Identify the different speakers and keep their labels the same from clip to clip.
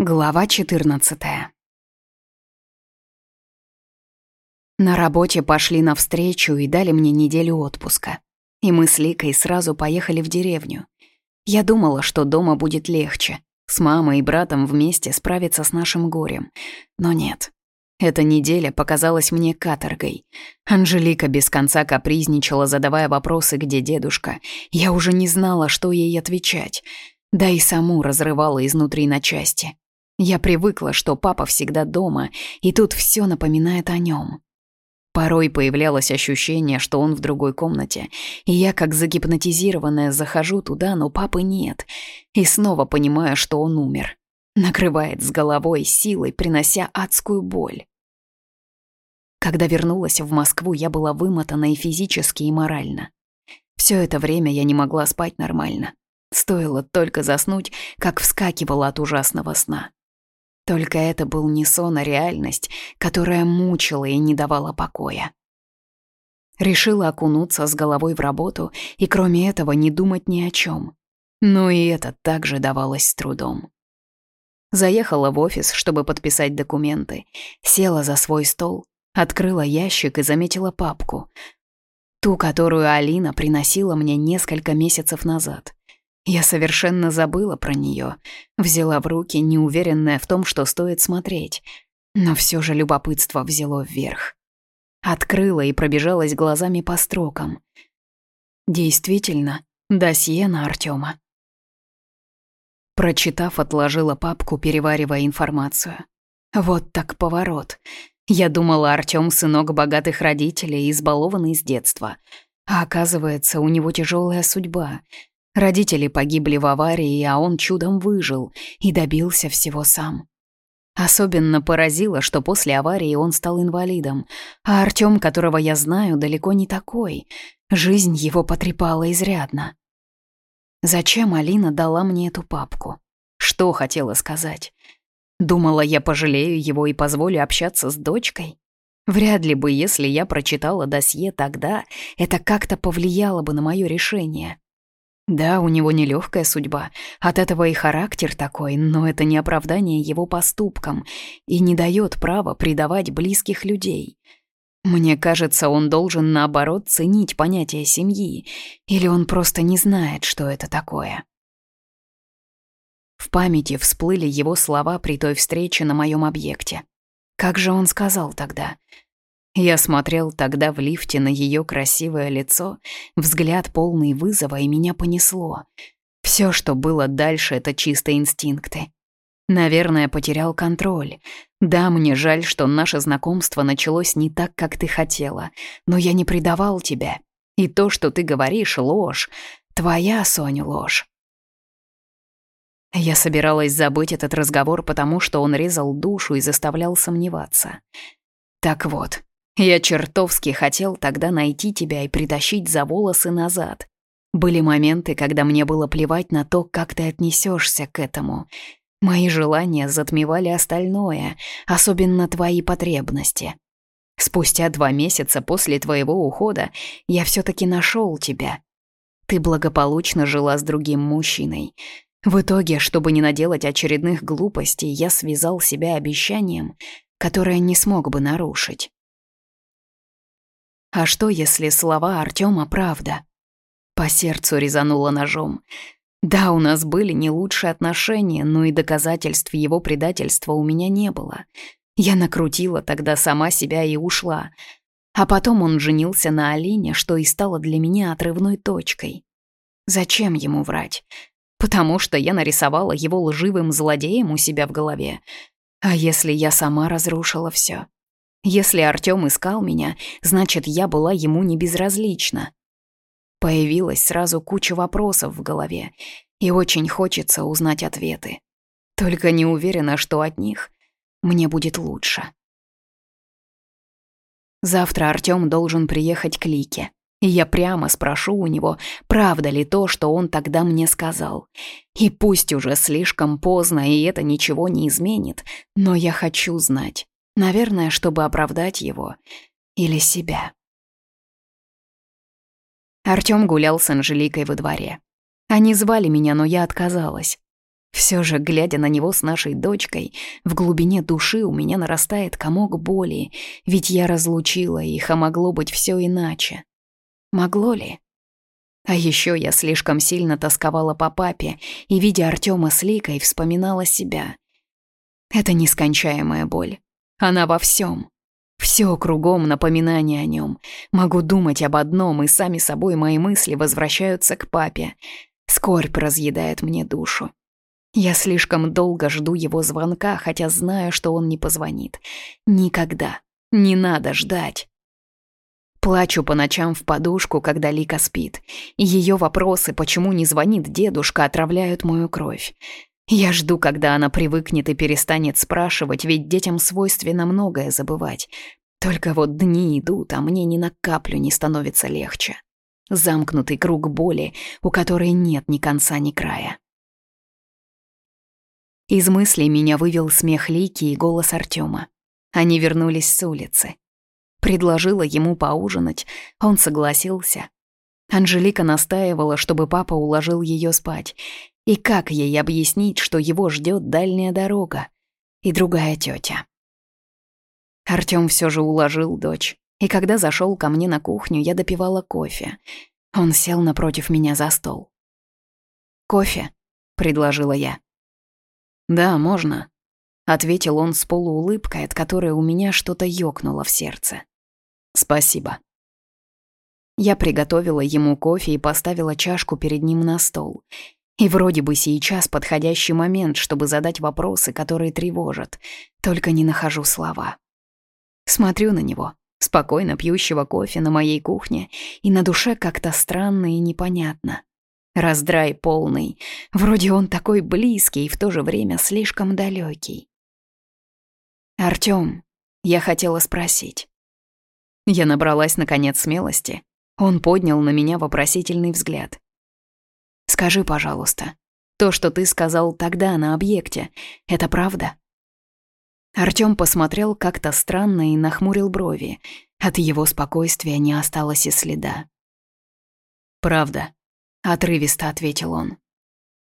Speaker 1: Глава 14 На работе пошли навстречу и дали мне неделю отпуска. И мы с Ликой сразу поехали в деревню. Я думала, что дома будет легче, с мамой и братом вместе справиться с нашим горем. Но нет. Эта неделя показалась мне каторгой. Анжелика без конца капризничала, задавая вопросы, где дедушка. Я уже не знала, что ей отвечать. Да и саму разрывала изнутри на части. Я привыкла, что папа всегда дома, и тут все напоминает о нем. Порой появлялось ощущение, что он в другой комнате, и я, как загипнотизированная, захожу туда, но папы нет, и снова понимаю, что он умер. Накрывает с головой силой, принося адскую боль. Когда вернулась в Москву, я была вымотана и физически, и морально. Все это время я не могла спать нормально. Стоило только заснуть, как вскакивала от ужасного сна. Только это был не сон, а реальность, которая мучила и не давала покоя. Решила окунуться с головой в работу и кроме этого не думать ни о чем. Но и это также давалось с трудом. Заехала в офис, чтобы подписать документы, села за свой стол, открыла ящик и заметила папку. Ту, которую Алина приносила мне несколько месяцев назад. Я совершенно забыла про нее, взяла в руки, неуверенная в том, что стоит смотреть. Но все же любопытство взяло вверх. Открыла и пробежалась глазами по строкам. Действительно, досье на Артема. Прочитав, отложила папку, переваривая информацию. Вот так поворот. Я думала, Артём сынок богатых родителей, избалованный с детства. А оказывается, у него тяжелая судьба. Родители погибли в аварии, а он чудом выжил и добился всего сам. Особенно поразило, что после аварии он стал инвалидом, а Артём, которого я знаю, далеко не такой. Жизнь его потрепала изрядно. Зачем Алина дала мне эту папку? Что хотела сказать? Думала, я пожалею его и позволю общаться с дочкой? Вряд ли бы, если я прочитала досье тогда, это как-то повлияло бы на мое решение. Да, у него нелегкая судьба, от этого и характер такой, но это не оправдание его поступкам и не дает права предавать близких людей. Мне кажется, он должен, наоборот, ценить понятие семьи, или он просто не знает, что это такое. В памяти всплыли его слова при той встрече на моем объекте. Как же он сказал тогда? Я смотрел тогда в лифте на ее красивое лицо, взгляд полный вызова, и меня понесло. Все, что было дальше, это чисто инстинкты. Наверное, потерял контроль. Да, мне жаль, что наше знакомство началось не так, как ты хотела, но я не предавал тебя. И то, что ты говоришь, ложь. Твоя, Соня, ложь. Я собиралась забыть этот разговор, потому что он резал душу и заставлял сомневаться. Так вот, я чертовски хотел тогда найти тебя и притащить за волосы назад. Были моменты, когда мне было плевать на то, как ты отнесешься к этому. Мои желания затмевали остальное, особенно твои потребности. Спустя два месяца после твоего ухода я все-таки нашел тебя. Ты благополучно жила с другим мужчиной. В итоге, чтобы не наделать очередных глупостей, я связал себя обещанием, которое не смог бы нарушить. А что, если слова Артема правда? По сердцу резануло ножом. Да, у нас были не лучшие отношения, но и доказательств его предательства у меня не было. Я накрутила тогда сама себя и ушла. А потом он женился на Алине, что и стало для меня отрывной точкой. Зачем ему врать? Потому что я нарисовала его лживым злодеем у себя в голове. А если я сама разрушила все? Если Артём искал меня, значит, я была ему не безразлична. Появилась сразу куча вопросов в голове, и очень хочется узнать ответы. Только не уверена, что от них мне будет лучше. Завтра Артём должен приехать к Лике, и я прямо спрошу у него, правда ли то, что он тогда мне сказал. И пусть уже слишком поздно, и это ничего не изменит, но я хочу знать. Наверное, чтобы оправдать его или себя. Артём гулял с Анжеликой во дворе. Они звали меня, но я отказалась. Все же, глядя на него с нашей дочкой, в глубине души у меня нарастает комок боли, ведь я разлучила их, а могло быть все иначе. Могло ли? А еще я слишком сильно тосковала по папе и, видя Артема с Ликой, вспоминала себя. Это нескончаемая боль. Она во всем. Все кругом напоминание о нем. Могу думать об одном, и сами собой мои мысли возвращаются к папе. Скорбь разъедает мне душу. Я слишком долго жду его звонка, хотя знаю, что он не позвонит. Никогда. Не надо ждать. Плачу по ночам в подушку, когда Лика спит. Ее вопросы, почему не звонит дедушка, отравляют мою кровь. Я жду, когда она привыкнет и перестанет спрашивать, ведь детям свойственно многое забывать. Только вот дни идут, а мне ни на каплю не становится легче. Замкнутый круг боли, у которой нет ни конца, ни края. Из мыслей меня вывел смех Лики и голос Артема. Они вернулись с улицы. Предложила ему поужинать, он согласился. Анжелика настаивала, чтобы папа уложил ее спать, и как ей объяснить, что его ждет дальняя дорога и другая тетя? Артём все же уложил дочь, и когда зашел ко мне на кухню, я допивала кофе. Он сел напротив меня за стол. «Кофе?» — предложила я. «Да, можно», — ответил он с полуулыбкой, от которой у меня что-то ёкнуло в сердце. «Спасибо». Я приготовила ему кофе и поставила чашку перед ним на стол. И вроде бы сейчас подходящий момент, чтобы задать вопросы, которые тревожат. Только не нахожу слова. Смотрю на него, спокойно пьющего кофе на моей кухне, и на душе как-то странно и непонятно. Раздрай полный. Вроде он такой близкий и в то же время слишком далекий. «Артём, я хотела спросить». Я набралась, наконец, смелости. Он поднял на меня вопросительный взгляд. Скажи, пожалуйста, то, что ты сказал тогда на объекте, это правда?» Артём посмотрел как-то странно и нахмурил брови. От его спокойствия не осталось и следа. «Правда», — отрывисто ответил он.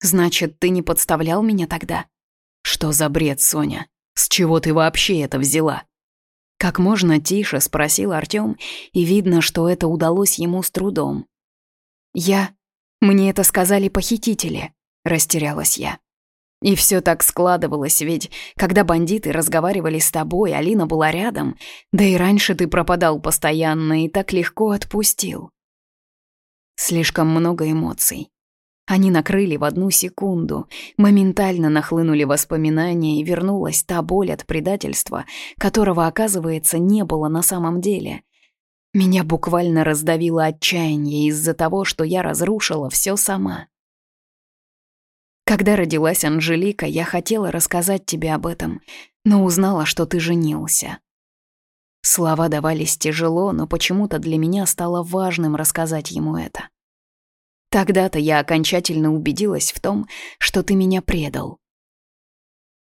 Speaker 1: «Значит, ты не подставлял меня тогда?» «Что за бред, Соня? С чего ты вообще это взяла?» Как можно тише спросил Артём, и видно, что это удалось ему с трудом. «Я...» Мне это сказали похитители, растерялась я. И все так складывалось, ведь когда бандиты разговаривали с тобой, Алина была рядом, да и раньше ты пропадал постоянно и так легко отпустил. Слишком много эмоций. Они накрыли в одну секунду, моментально нахлынули воспоминания, и вернулась та боль от предательства, которого, оказывается, не было на самом деле. Меня буквально раздавило отчаяние из-за того, что я разрушила все сама. Когда родилась Анжелика, я хотела рассказать тебе об этом, но узнала, что ты женился. Слова давались тяжело, но почему-то для меня стало важным рассказать ему это. Тогда-то я окончательно убедилась в том, что ты меня предал.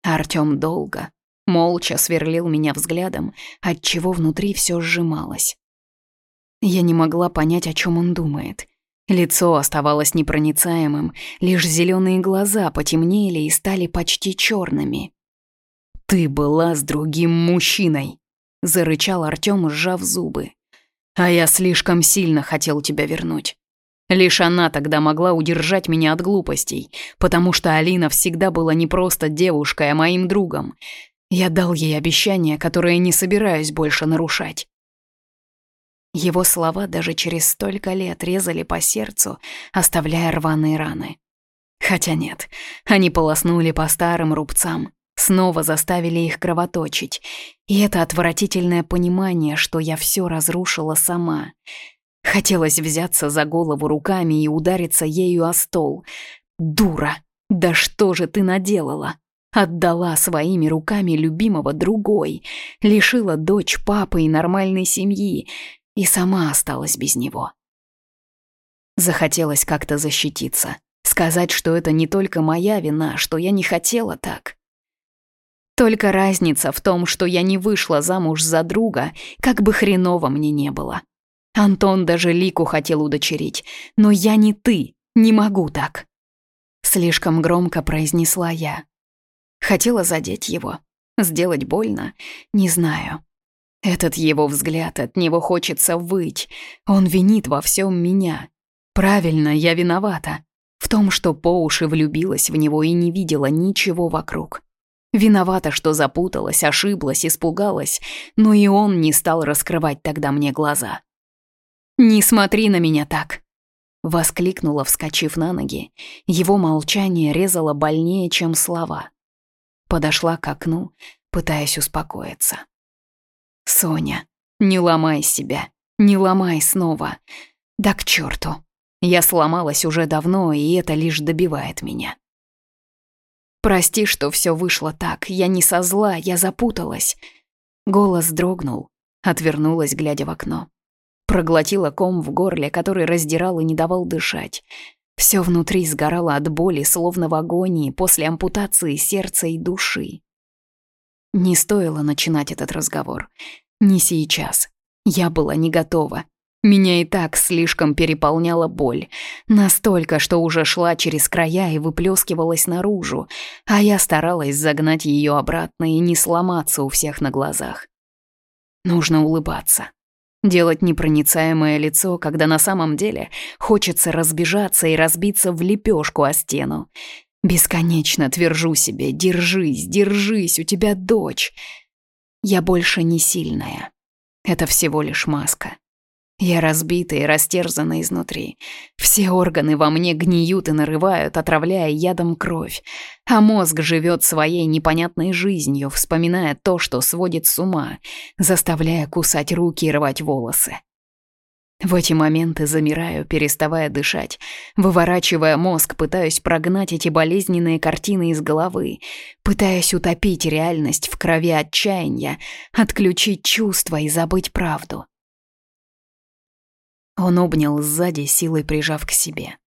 Speaker 1: Артём долго, молча сверлил меня взглядом, отчего внутри все сжималось. Я не могла понять, о чем он думает. Лицо оставалось непроницаемым, лишь зеленые глаза потемнели и стали почти черными. «Ты была с другим мужчиной», — зарычал Артем, сжав зубы. «А я слишком сильно хотел тебя вернуть. Лишь она тогда могла удержать меня от глупостей, потому что Алина всегда была не просто девушкой, а моим другом. Я дал ей обещание, которое не собираюсь больше нарушать. Его слова даже через столько лет резали по сердцу, оставляя рваные раны. Хотя нет, они полоснули по старым рубцам, снова заставили их кровоточить. И это отвратительное понимание, что я все разрушила сама. Хотелось взяться за голову руками и удариться ею о стол. «Дура! Да что же ты наделала?» Отдала своими руками любимого другой, лишила дочь папы и нормальной семьи, и сама осталась без него. Захотелось как-то защититься, сказать, что это не только моя вина, что я не хотела так. Только разница в том, что я не вышла замуж за друга, как бы хреново мне не было. Антон даже Лику хотел удочерить, но я не ты, не могу так. Слишком громко произнесла я. Хотела задеть его, сделать больно, не знаю. Этот его взгляд, от него хочется выть. Он винит во всем меня. Правильно, я виновата. В том, что по уши влюбилась в него и не видела ничего вокруг. Виновата, что запуталась, ошиблась, испугалась, но и он не стал раскрывать тогда мне глаза. «Не смотри на меня так!» Воскликнула, вскочив на ноги. Его молчание резало больнее, чем слова. Подошла к окну, пытаясь успокоиться. «Соня, не ломай себя, не ломай снова. Да к черту. Я сломалась уже давно, и это лишь добивает меня. Прости, что все вышло так. Я не со зла, я запуталась. Голос дрогнул, отвернулась, глядя в окно. Проглотила ком в горле, который раздирал и не давал дышать. Все внутри сгорало от боли, словно в агонии после ампутации сердца и души. Не стоило начинать этот разговор. Не сейчас. Я была не готова. Меня и так слишком переполняла боль. Настолько, что уже шла через края и выплескивалась наружу, а я старалась загнать ее обратно и не сломаться у всех на глазах. Нужно улыбаться. Делать непроницаемое лицо, когда на самом деле хочется разбежаться и разбиться в лепешку о стену. Бесконечно твержу себе «Держись, держись, у тебя дочь». Я больше не сильная. Это всего лишь маска. Я разбита и растерзана изнутри. Все органы во мне гниют и нарывают, отравляя ядом кровь. А мозг живет своей непонятной жизнью, вспоминая то, что сводит с ума, заставляя кусать руки и рвать волосы. В эти моменты замираю, переставая дышать, выворачивая мозг, пытаюсь прогнать эти болезненные картины из головы, пытаясь утопить реальность в крови отчаяния, отключить чувства и забыть правду. Он обнял сзади, силой прижав к себе.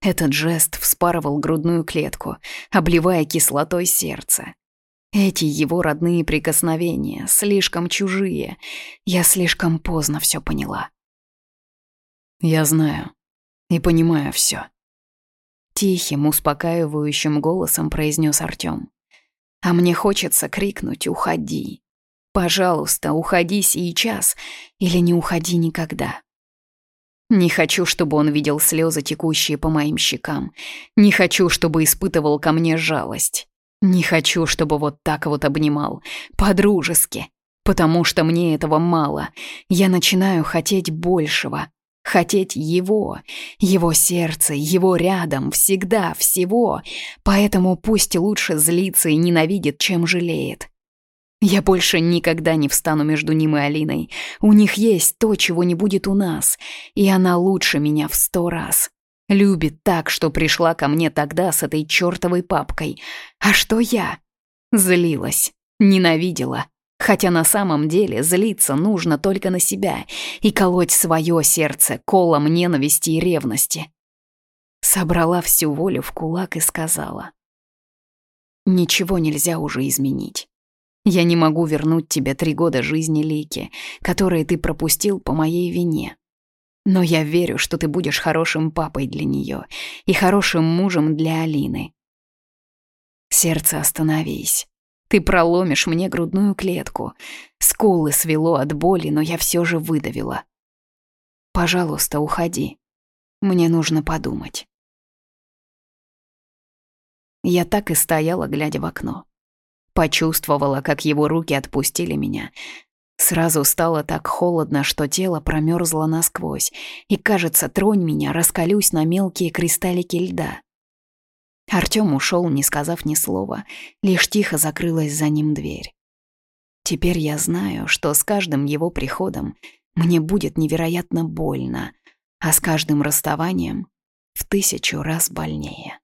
Speaker 1: Этот жест вспарывал грудную клетку, обливая кислотой сердце. Эти его родные прикосновения, слишком чужие. Я слишком поздно все поняла. Я знаю и понимаю все. Тихим, успокаивающим голосом произнес Артем. А мне хочется крикнуть «Уходи!» Пожалуйста, уходи сейчас или не уходи никогда. Не хочу, чтобы он видел слезы, текущие по моим щекам. Не хочу, чтобы испытывал ко мне жалость. Не хочу, чтобы вот так вот обнимал. По-дружески. Потому что мне этого мало. Я начинаю хотеть большего. Хотеть его, его сердце, его рядом, всегда, всего. Поэтому пусть лучше злится и ненавидит, чем жалеет. Я больше никогда не встану между ним и Алиной. У них есть то, чего не будет у нас, и она лучше меня в сто раз. Любит так, что пришла ко мне тогда с этой чертовой папкой. А что я? Злилась, ненавидела. Хотя на самом деле злиться нужно только на себя и колоть свое сердце колом ненависти и ревности. Собрала всю волю в кулак и сказала. Ничего нельзя уже изменить. Я не могу вернуть тебе три года жизни Лики, которые ты пропустил по моей вине. Но я верю, что ты будешь хорошим папой для нее и хорошим мужем для Алины. Сердце, остановись. Ты проломишь мне грудную клетку. Скулы свело от боли, но я все же выдавила. Пожалуйста, уходи. Мне нужно подумать. Я так и стояла, глядя в окно. Почувствовала, как его руки отпустили меня. Сразу стало так холодно, что тело промерзло насквозь, и, кажется, тронь меня, раскалюсь на мелкие кристаллики льда. Артём ушел, не сказав ни слова, лишь тихо закрылась за ним дверь. Теперь я знаю, что с каждым его приходом мне будет невероятно больно, а с каждым расставанием в тысячу раз больнее.